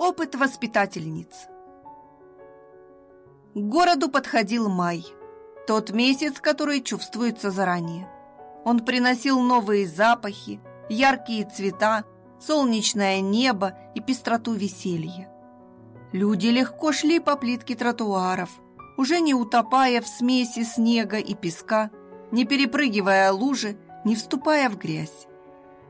Опыт воспитательниц К городу подходил май, тот месяц, который чувствуется заранее. Он приносил новые запахи, яркие цвета, солнечное небо и пестроту веселья. Люди легко шли по плитке тротуаров, уже не утопая в смеси снега и песка, не перепрыгивая лужи, не вступая в грязь.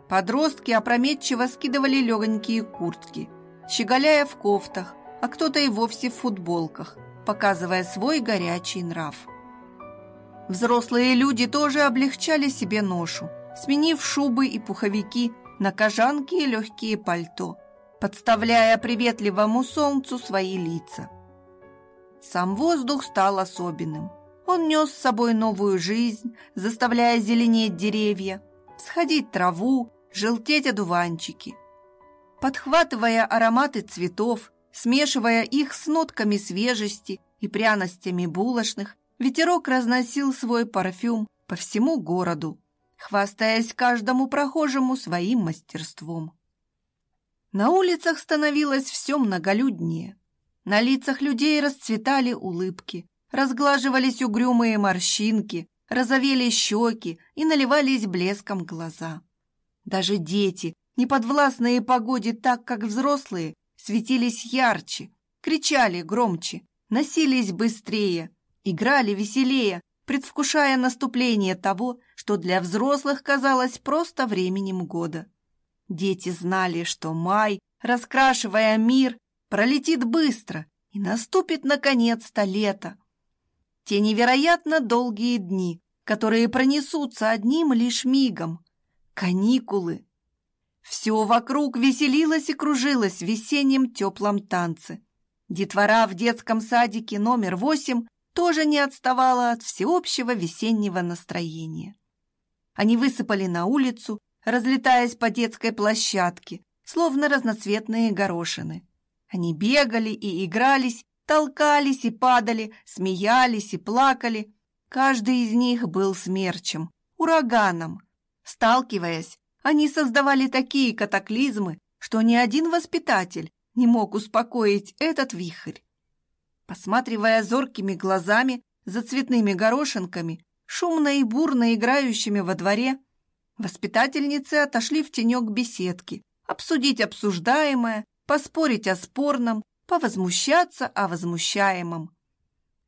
Подростки опрометчиво скидывали легонькие куртки, щеголяя в кофтах, а кто-то и вовсе в футболках, показывая свой горячий нрав. Взрослые люди тоже облегчали себе ношу, сменив шубы и пуховики на кожанки и легкие пальто, подставляя приветливому солнцу свои лица. Сам воздух стал особенным. Он нес с собой новую жизнь, заставляя зеленеть деревья, сходить траву, желтеть одуванчики. Подхватывая ароматы цветов, смешивая их с нотками свежести и пряностями булочных, ветерок разносил свой парфюм по всему городу, хвастаясь каждому прохожему своим мастерством. На улицах становилось все многолюднее. На лицах людей расцветали улыбки, разглаживались угрюмые морщинки, розовели щеки и наливались блеском глаза. Даже дети, неподвластные погоде так, как взрослые, светились ярче, кричали громче, носились быстрее, играли веселее, предвкушая наступление того, что для взрослых казалось просто временем года. Дети знали, что май, раскрашивая мир, пролетит быстро и наступит наконец-то лето. Те невероятно долгие дни, которые пронесутся одним лишь мигом. Каникулы. Все вокруг веселилось и кружилось в весеннем теплом танце. Детвора в детском садике номер восемь тоже не отставала от всеобщего весеннего настроения. Они высыпали на улицу, разлетаясь по детской площадке, словно разноцветные горошины. Они бегали и игрались, толкались и падали, смеялись и плакали. Каждый из них был смерчем, ураганом. Сталкиваясь, они создавали такие катаклизмы, что ни один воспитатель не мог успокоить этот вихрь. Посматривая зоркими глазами за цветными горошинками, шумно и бурно играющими во дворе, воспитательницы отошли в тенек беседки, обсудить обсуждаемое, поспорить о спорном, повозмущаться о возмущаемом.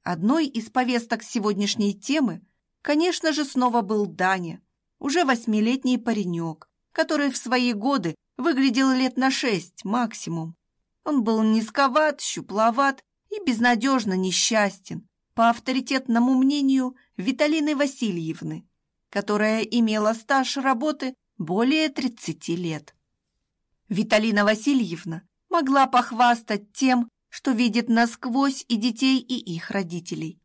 Одной из повесток сегодняшней темы, конечно же, снова был Даня, уже восьмилетний паренек, который в свои годы выглядел лет на шесть максимум. Он был низковат, щупловат и безнадежно несчастен, по авторитетному мнению Виталины Васильевны, которая имела стаж работы более 30 лет. Виталина Васильевна могла похвастать тем, что видит насквозь и детей, и их родителей.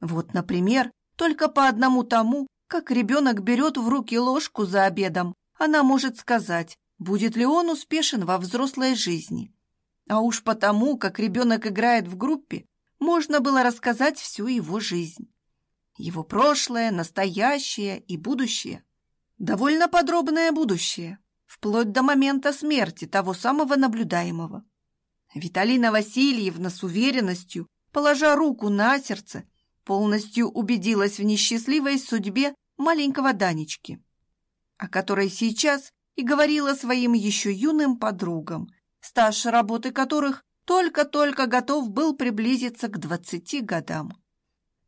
Вот, например, только по одному тому, как ребенок берет в руки ложку за обедом, она может сказать, будет ли он успешен во взрослой жизни. А уж потому, как ребенок играет в группе, можно было рассказать всю его жизнь. Его прошлое, настоящее и будущее. Довольно подробное будущее, вплоть до момента смерти того самого наблюдаемого. Виталина Васильевна с уверенностью, положа руку на сердце, полностью убедилась в несчастливой судьбе маленького Данечки, о которой сейчас и говорила своим еще юным подругам, стаж работы которых только-только готов был приблизиться к двадцати годам.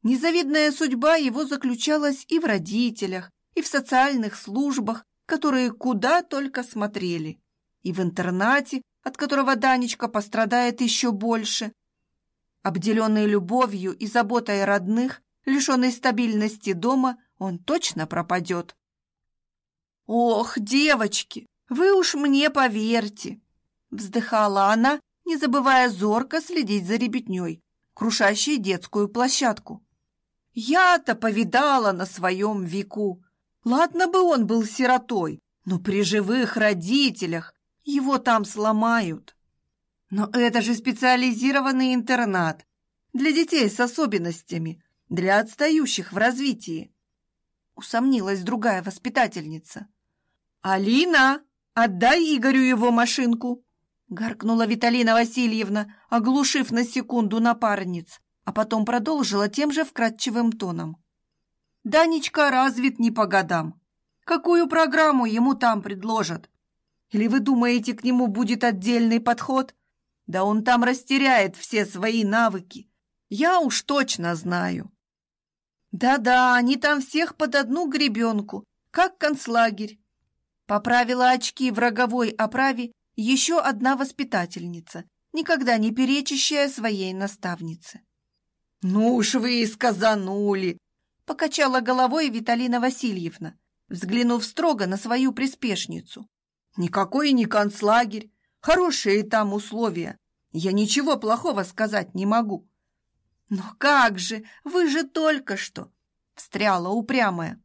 Незавидная судьба его заключалась и в родителях, и в социальных службах, которые куда только смотрели, и в интернате, от которого Данечка пострадает еще больше. Обделенный любовью и заботой родных, лишенный стабильности дома, он точно пропадет. «Ох, девочки, вы уж мне поверьте!» Вздыхала она, не забывая зорко следить за ребятней, крушащей детскую площадку. «Я-то повидала на своем веку, Ладно бы он был сиротой, но при живых родителях его там сломают. Но это же специализированный интернат для детей с особенностями, для отстающих в развитии. Усомнилась другая воспитательница. «Алина, отдай Игорю его машинку!» Гаркнула Виталина Васильевна, оглушив на секунду напарниц, а потом продолжила тем же вкрадчивым тоном. Данечка развит не по годам. Какую программу ему там предложат? Или вы думаете, к нему будет отдельный подход? Да он там растеряет все свои навыки. Я уж точно знаю. Да-да, они там всех под одну гребенку, как концлагерь. Поправила очки в роговой оправе еще одна воспитательница, никогда не перечащая своей наставнице. «Ну уж вы и сказанули!» — покачала головой Виталина Васильевна, взглянув строго на свою приспешницу. «Никакой не концлагерь, хорошие там условия. Я ничего плохого сказать не могу». «Но как же, вы же только что!» — встряла упрямая.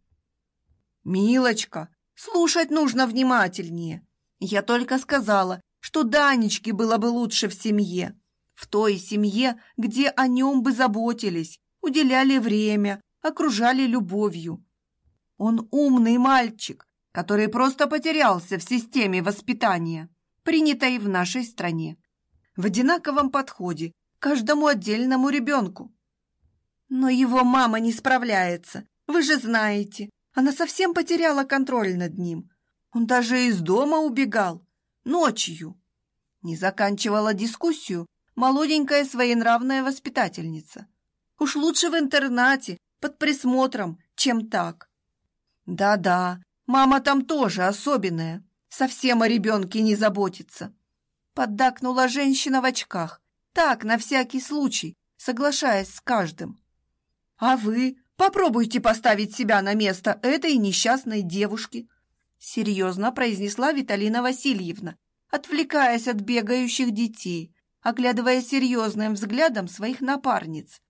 «Милочка, слушать нужно внимательнее. Я только сказала, что Данечке было бы лучше в семье, в той семье, где о нем бы заботились, уделяли время, окружали любовью. Он умный мальчик, который просто потерялся в системе воспитания, принятой в нашей стране, в одинаковом подходе каждому отдельному ребенку. Но его мама не справляется, вы же знаете. Она совсем потеряла контроль над ним. Он даже из дома убегал. Ночью. Не заканчивала дискуссию молоденькая своенравная воспитательница. Уж лучше в интернате, под присмотром, чем так. Да-да, мама там тоже особенная. Совсем о ребенке не заботится. Поддакнула женщина в очках. Так, на всякий случай, соглашаясь с каждым. А вы попробуйте поставить себя на место этой несчастной девушки, серьезно произнесла Виталина Васильевна, отвлекаясь от бегающих детей, оглядывая серьезным взглядом своих напарниц.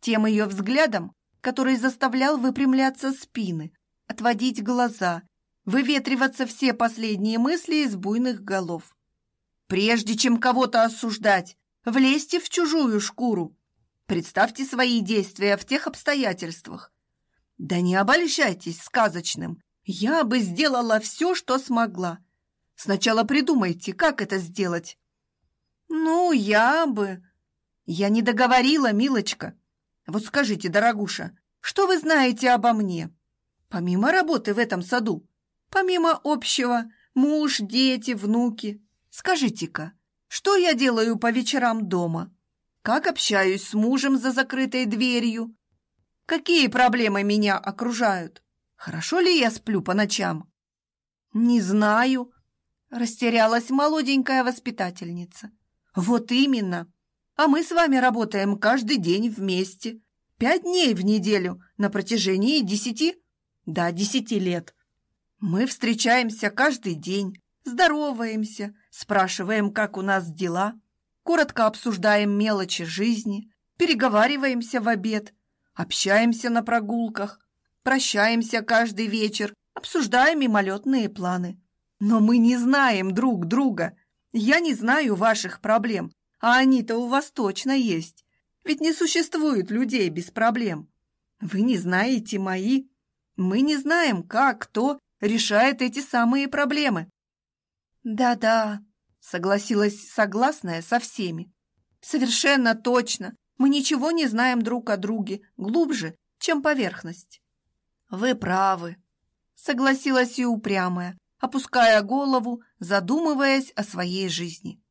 Тем ее взглядом, который заставлял выпрямляться спины, отводить глаза, выветриваться все последние мысли из буйных голов. Прежде чем кого-то осуждать, влезьте в чужую шкуру, Представьте свои действия в тех обстоятельствах. Да не обольщайтесь сказочным. Я бы сделала все, что смогла. Сначала придумайте, как это сделать. Ну, я бы... Я не договорила, милочка. Вот скажите, дорогуша, что вы знаете обо мне? Помимо работы в этом саду, помимо общего, муж, дети, внуки. Скажите-ка, что я делаю по вечерам дома? Как общаюсь с мужем за закрытой дверью? Какие проблемы меня окружают? Хорошо ли я сплю по ночам? Не знаю, растерялась молоденькая воспитательница. Вот именно. А мы с вами работаем каждый день вместе. Пять дней в неделю на протяжении десяти, да, десяти лет. Мы встречаемся каждый день, здороваемся, спрашиваем, как у нас дела коротко обсуждаем мелочи жизни, переговариваемся в обед, общаемся на прогулках, прощаемся каждый вечер, обсуждаем мимолетные планы. Но мы не знаем друг друга. Я не знаю ваших проблем, а они-то у вас точно есть. Ведь не существует людей без проблем. Вы не знаете мои. Мы не знаем, как кто решает эти самые проблемы. Да-да, Согласилась согласная со всеми. Совершенно точно. Мы ничего не знаем друг о друге глубже, чем поверхность. Вы правы. Согласилась и упрямая, опуская голову, задумываясь о своей жизни.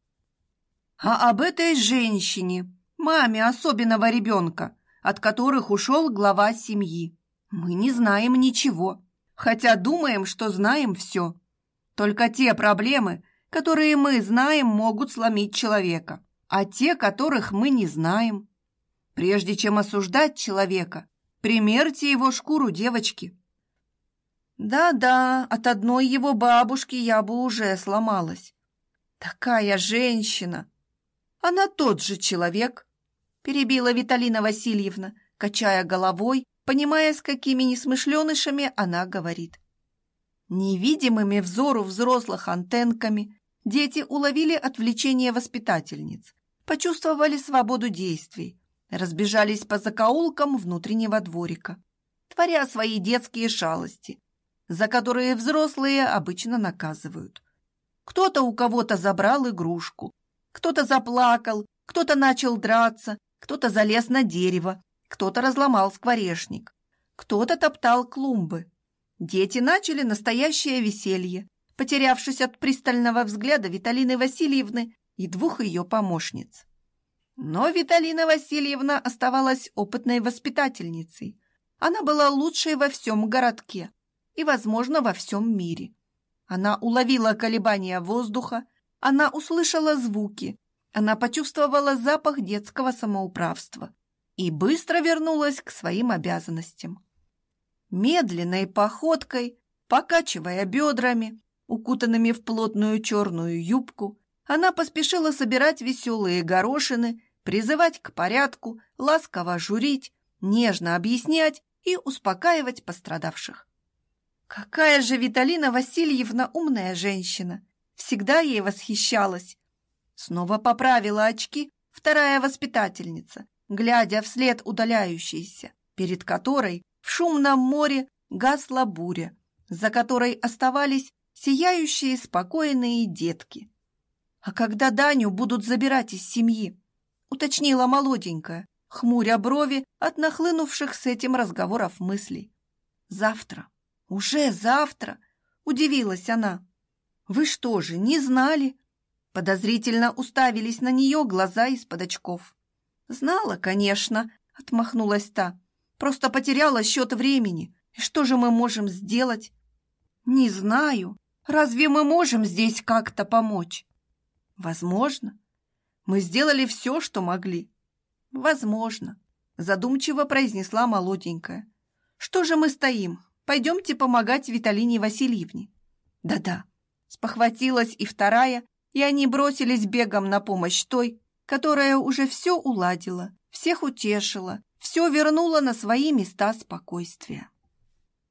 А об этой женщине, маме особенного ребенка, от которых ушел глава семьи, мы не знаем ничего, хотя думаем, что знаем все. Только те проблемы, которые мы знаем, могут сломить человека, а те, которых мы не знаем. Прежде чем осуждать человека, примерьте его шкуру девочки. Да-да, от одной его бабушки я бы уже сломалась. Такая женщина! Она тот же человек, перебила Виталина Васильевна, качая головой, понимая, с какими несмышленышами она говорит. Невидимыми взору взрослых антенками Дети уловили отвлечение воспитательниц, почувствовали свободу действий, разбежались по закоулкам внутреннего дворика, творя свои детские шалости, за которые взрослые обычно наказывают. Кто-то у кого-то забрал игрушку, кто-то заплакал, кто-то начал драться, кто-то залез на дерево, кто-то разломал скворечник, кто-то топтал клумбы. Дети начали настоящее веселье, потерявшись от пристального взгляда Виталины Васильевны и двух ее помощниц. Но Виталина Васильевна оставалась опытной воспитательницей. Она была лучшей во всем городке и, возможно, во всем мире. Она уловила колебания воздуха, она услышала звуки, она почувствовала запах детского самоуправства и быстро вернулась к своим обязанностям. Медленной походкой, покачивая бедрами, укутанными в плотную черную юбку, она поспешила собирать веселые горошины, призывать к порядку, ласково журить, нежно объяснять и успокаивать пострадавших. Какая же Виталина Васильевна умная женщина! Всегда ей восхищалась. Снова поправила очки вторая воспитательница, глядя вслед удаляющейся, перед которой в шумном море гасла буря, за которой оставались сияющие спокойные детки. «А когда Даню будут забирать из семьи?» — уточнила молоденькая, хмуря брови от нахлынувших с этим разговоров мыслей. «Завтра, уже завтра!» — удивилась она. «Вы что же, не знали?» Подозрительно уставились на нее глаза из-под очков. «Знала, конечно», — отмахнулась та. «Просто потеряла счет времени. И что же мы можем сделать?» «Не знаю», Разве мы можем здесь как-то помочь? Возможно. Мы сделали все, что могли. Возможно, задумчиво произнесла молоденькая. Что же мы стоим? Пойдемте помогать Виталине Васильевне. Да-да, спохватилась и вторая, и они бросились бегом на помощь той, которая уже все уладила, всех утешила, все вернула на свои места спокойствия.